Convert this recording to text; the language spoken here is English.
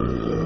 Uh.